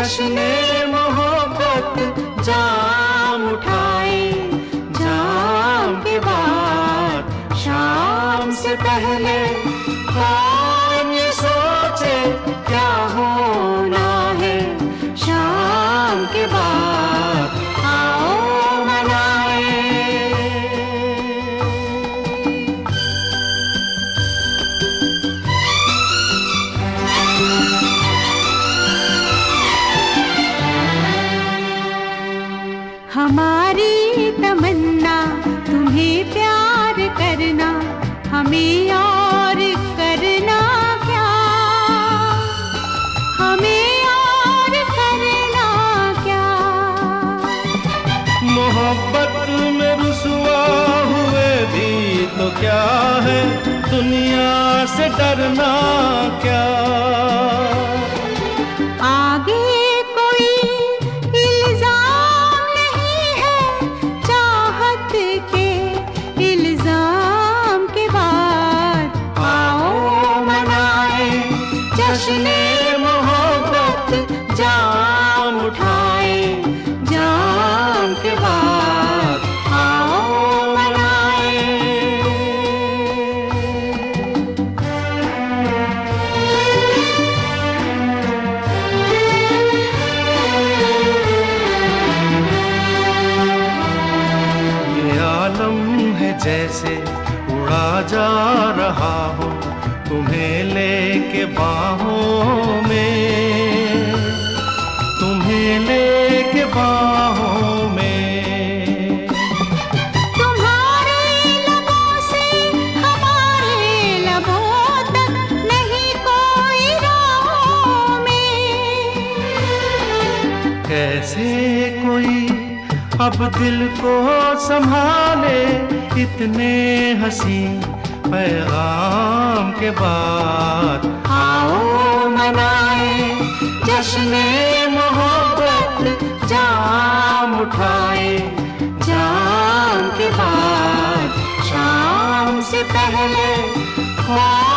जश्न मोहब्बत जाम उठाए जाम के बाद शाम से पहले हमारी तमन्ना, तुम्हें प्यार करना, हमें और करना क्या? हमें और करना क्या? मोहब्बत में रुसवा हुए भी तो क्या है? दुनिया से डरना क्या? जैसे उड़ा जा रहा हो तुम्हें लेके बाहों में। तुम्हें लेके बाहों में। तुम्हारे लबों से हमारे लबों तक नहीं कोई राहों में। कैसे कोई अब दिल को संभाले इतने हसी पैगाम के बाद। आओ मनाए जश्न मोहब्बत, जाम उठाए जाम के बाद। शाम से पहले ख्वाब